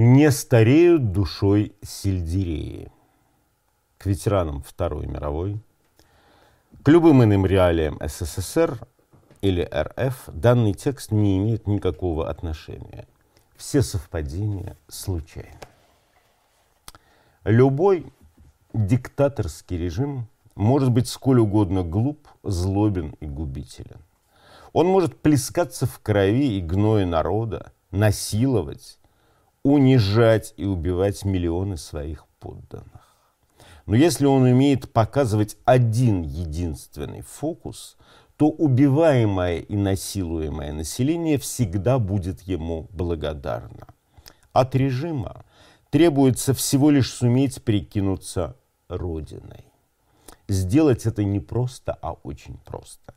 Не стареют душой сельдереи. К ветеранам Второй мировой, к любым иным реалиям СССР или РФ данный текст не имеет никакого отношения. Все совпадения случайны. Любой диктаторский режим может быть сколь угодно глуп, злобен и губителен. Он может плескаться в крови и гное народа, насиловать, унижать и убивать миллионы своих подданных. Но если он умеет показывать один единственный фокус, то убиваемое и насилуемое население всегда будет ему благодарно. От режима требуется всего лишь суметь прикинуться Родиной. Сделать это не просто, а очень просто.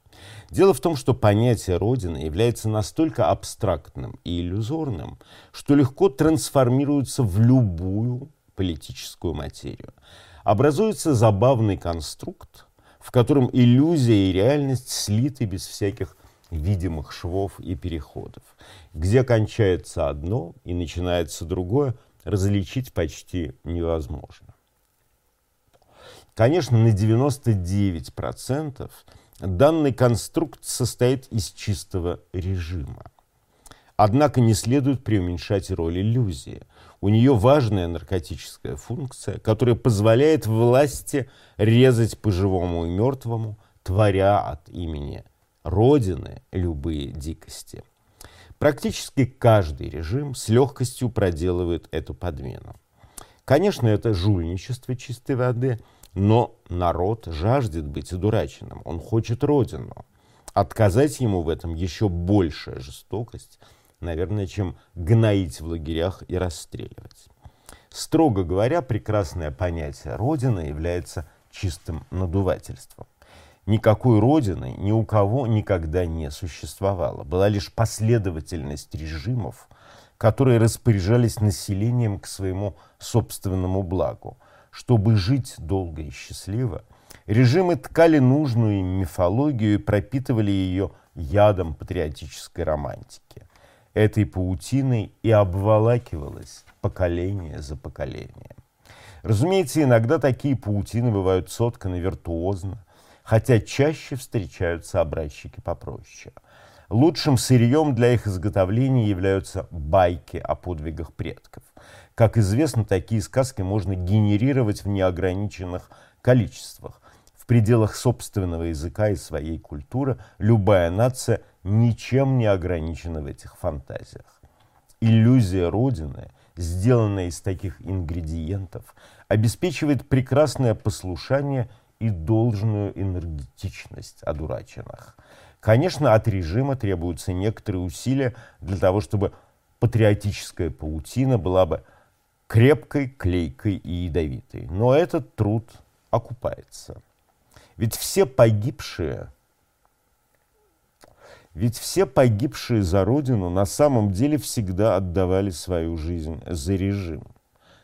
Дело в том, что понятие Родины является настолько абстрактным и иллюзорным, что легко трансформируется в любую политическую материю. Образуется забавный конструкт, в котором иллюзия и реальность слиты без всяких видимых швов и переходов. Где кончается одно и начинается другое, различить почти невозможно. Конечно, на 99% данный конструкт состоит из чистого режима. Однако не следует преуменьшать роль иллюзии. У нее важная наркотическая функция, которая позволяет власти резать по живому и мертвому, творя от имени Родины любые дикости. Практически каждый режим с легкостью проделывает эту подмену. Конечно, это жульничество чистой воды – но народ жаждет быть одураченным, он хочет родину. Отказать ему в этом еще большая жестокость, наверное, чем гноить в лагерях и расстреливать. Строго говоря, прекрасное понятие «родина» является чистым надувательством. Никакой родины ни у кого никогда не существовало. Была лишь последовательность режимов, которые распоряжались населением к своему собственному благу – чтобы жить долго и счастливо, режимы ткали нужную им мифологию и пропитывали ее ядом патриотической романтики. Этой паутиной и обволакивалось поколение за поколением. Разумеется, иногда такие паутины бывают сотканы виртуозно, хотя чаще встречаются образчики попроще. Лучшим сырьем для их изготовления являются байки о подвигах предков. Как известно, такие сказки можно генерировать в неограниченных количествах. В пределах собственного языка и своей культуры любая нация ничем не ограничена в этих фантазиях. Иллюзия Родины, сделанная из таких ингредиентов, обеспечивает прекрасное послушание и должную энергетичность одураченных. Конечно, от режима требуются некоторые усилия для того, чтобы патриотическая паутина была бы крепкой, клейкой и ядовитой. Но этот труд окупается. Ведь все погибшие, ведь все погибшие за Родину на самом деле всегда отдавали свою жизнь за режим,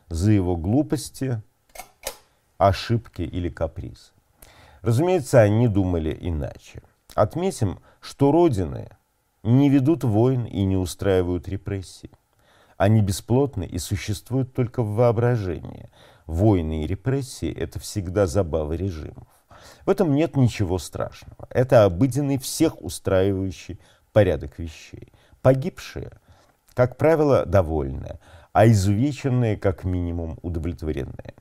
за его глупости, ошибки или капризы. Разумеется, они думали иначе. Отметим, что Родины не ведут войн и не устраивают репрессий. Они бесплотны и существуют только в воображении. Войны и репрессии – это всегда забавы режимов. В этом нет ничего страшного. Это обыденный, всех устраивающий порядок вещей. Погибшие, как правило, довольны, а изувеченные, как минимум, удовлетворенные.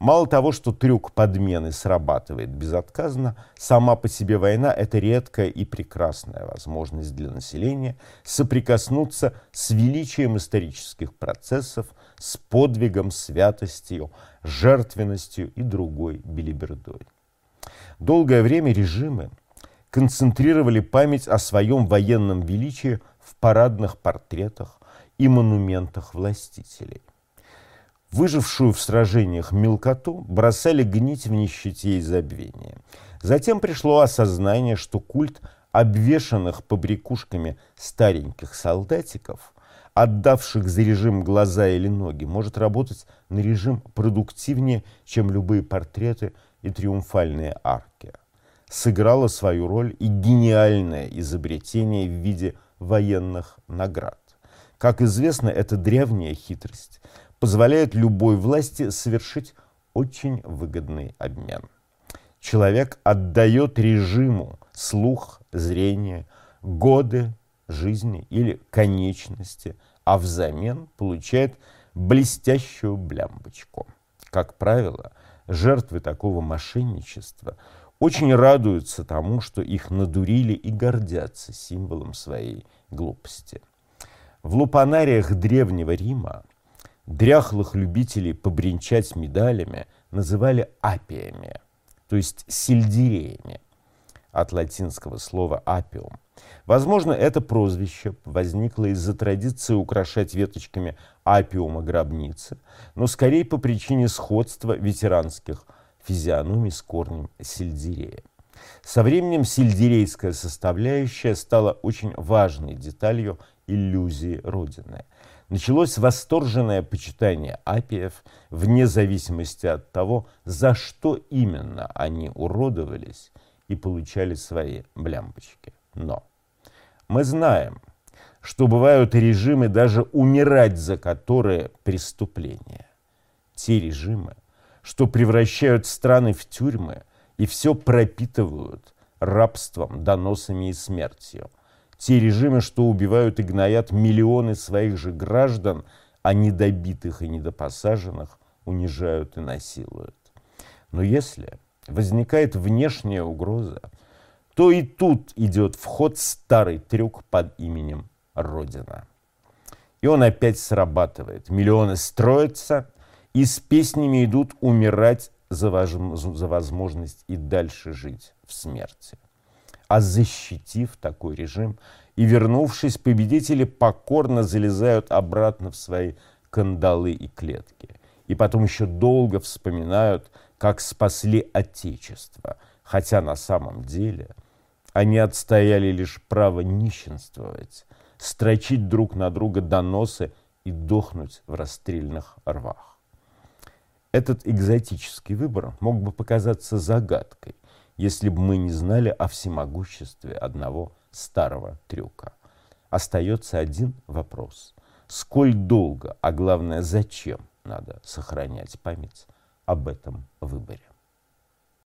Мало того, что трюк подмены срабатывает безотказно, сама по себе война – это редкая и прекрасная возможность для населения соприкоснуться с величием исторических процессов, с подвигом, святостью, жертвенностью и другой билибердой. Долгое время режимы концентрировали память о своем военном величии в парадных портретах и монументах властителей. Выжившую в сражениях мелкоту бросали гнить в нищете и забвении. Затем пришло осознание, что культ обвешанных побрякушками стареньких солдатиков, отдавших за режим глаза или ноги, может работать на режим продуктивнее, чем любые портреты и триумфальные арки. Сыграло свою роль и гениальное изобретение в виде военных наград. Как известно, эта древняя хитрость позволяет любой власти совершить очень выгодный обмен. Человек отдает режиму слух, зрение, годы жизни или конечности, а взамен получает блестящую блямбочку. Как правило, жертвы такого мошенничества очень радуются тому, что их надурили и гордятся символом своей глупости. В лупанариях Древнего Рима дряхлых любителей побренчать медалями называли апиями, то есть сельдереями, от латинского слова «апиум». Возможно, это прозвище возникло из-за традиции украшать веточками апиума гробницы, но скорее по причине сходства ветеранских физиономий с корнем сельдерея. Со временем сельдерейская составляющая стала очень важной деталью иллюзии Родины. Началось восторженное почитание апиев вне зависимости от того, за что именно они уродовались и получали свои блямбочки. Но мы знаем, что бывают режимы, даже умирать за которые преступления. Те режимы, что превращают страны в тюрьмы и все пропитывают рабством, доносами и смертью. Те режимы, что убивают и гноят миллионы своих же граждан, а недобитых и недопосаженных унижают и насилуют. Но если возникает внешняя угроза, то и тут идет в ход старый трюк под именем Родина. И он опять срабатывает. Миллионы строятся и с песнями идут умирать за, вож... за возможность и дальше жить в смерти. А защитив такой режим и вернувшись, победители покорно залезают обратно в свои кандалы и клетки. И потом еще долго вспоминают, как спасли Отечество, хотя на самом деле – они отстояли лишь право нищенствовать, строчить друг на друга доносы и дохнуть в расстрельных рвах. Этот экзотический выбор мог бы показаться загадкой, если бы мы не знали о всемогуществе одного старого трюка. Остается один вопрос. Сколь долго, а главное, зачем надо сохранять память об этом выборе?